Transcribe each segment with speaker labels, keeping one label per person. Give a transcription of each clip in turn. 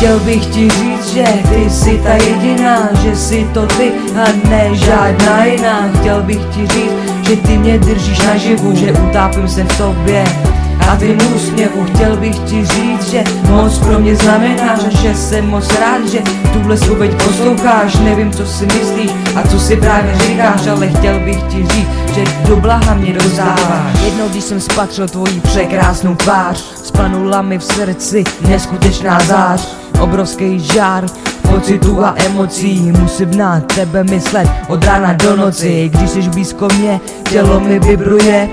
Speaker 1: Chtěl bych ti říct, že ty jsi ta jediná, že jsi to ty a ne žádná jiná. Chtěl bych ti říct, že ty mě držíš naživu, že utápím se v tobě. A tvým úsměvu chtěl bych ti říct, že moc pro mě znamenáš a že jsem moc rád, že tuhle spověď posloucháš. Nevím, co si myslíš a co si právě říkáš, ale chtěl bych ti říct, že do blaha mě dostáváš. Jednou, když jsem spatřil tvoji překrásnou tvář Spanula mi v srdci neskutečná zář Obrovský žár pocitů a emocí. Musím na tebe myslet od rána do noci. Když jsi blízko mě, tělo mi vibruje.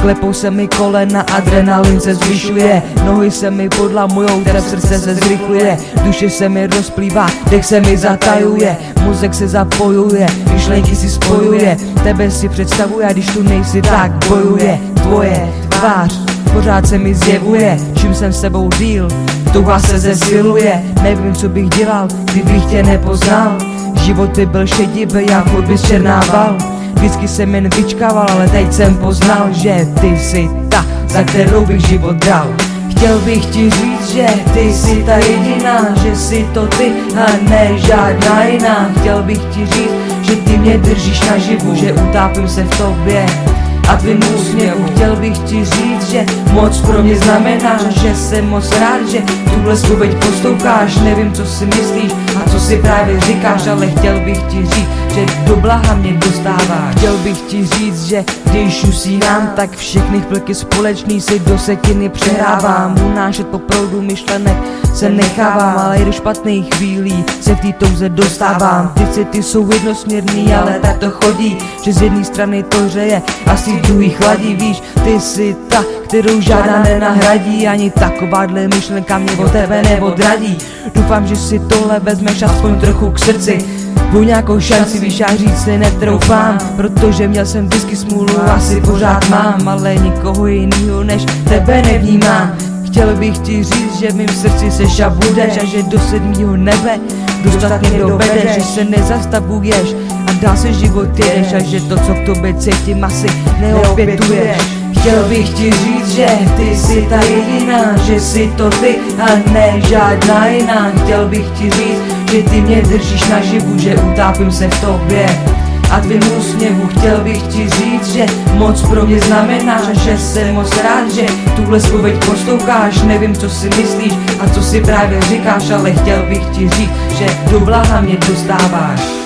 Speaker 1: Klepou se mi kolena, adrenalin se zvyšuje. Nohy se mi podlamujou, teda srdce se zrychluje. Duše se mi rozplývá, dech se mi zatajuje. Mozek se zapojuje, myšlenky si spojuje. Tebe si představuje, když tu nejsi, tak bojuje. Tvoje tvář pořád se mi zjevuje Čím jsem s sebou díl, touha se zesiluje Nevím, co bych dělal, kdybych tě nepoznal. Život by byl šedivý, jako bys černával Vždycky jsem jen vyčkával, ale teď jsem poznal, že ty jsi ta, za kterou bych život dal. Chtěl bych ti říct, že ty jsi ta jediná, že jsi to ty a ne žádná jiná. Chtěl bych ti říct, že ty mě držíš naživu, že utápím se v tobě a tvým úsměvu Chtěl bych ti říct, že moc pro mě znamená Že jsem moc rád, že tuhle spověď posloucháš. Nevím, co si myslíš a co si právě říkáš Ale chtěl bych ti říct, že do blaha mě dostáváš. Chtěl bych ti říct, že když usínám, tak všechny chvilky společný si do sekiny přehrávám. Unášet po proudu myšlenek se nechávám, ale i do špatných chvílí se v té touze dostávám. Ty city jsou jednosměrný, ale tak to chodí, že z jedné strany to hřeje, asi druhý chladí, víš Ty jsi ta, kterou žádná nenahradí, ani takováhle myšlenka mě od tebe neodradí. Doufám, že si tohle vezmeš aspoň trochu k srdci. Buď nějakou šanci, víš, já říct si netroufám Protože měl jsem vždycky smůlu, asi pořád mám Ale nikoho jinýho než tebe nevnímám. Chtěl bych ti říct, že v mým srdci se a budeš A že do sedmýho nebe dostat mě dovedeš Že se nezastavuješ a dál se život jedeš A že to, co v tobě cítím, asi neopětuješ. Chtěl bych ti říct, že ty jsi ta jediná, že jsi to ty a ne žádná jiná. Chtěl bych ti říct, že ty mě držíš naživu, že utápím se v tobě. A tvým úsměvu chtěl bych ti říct, že moc pro mě znamená, že jsem moc rád, že tuhle spověď posloucháš. Nevím, co si myslíš a co si právě říkáš, ale chtěl bych ti říct, že do blaha mě dostáváš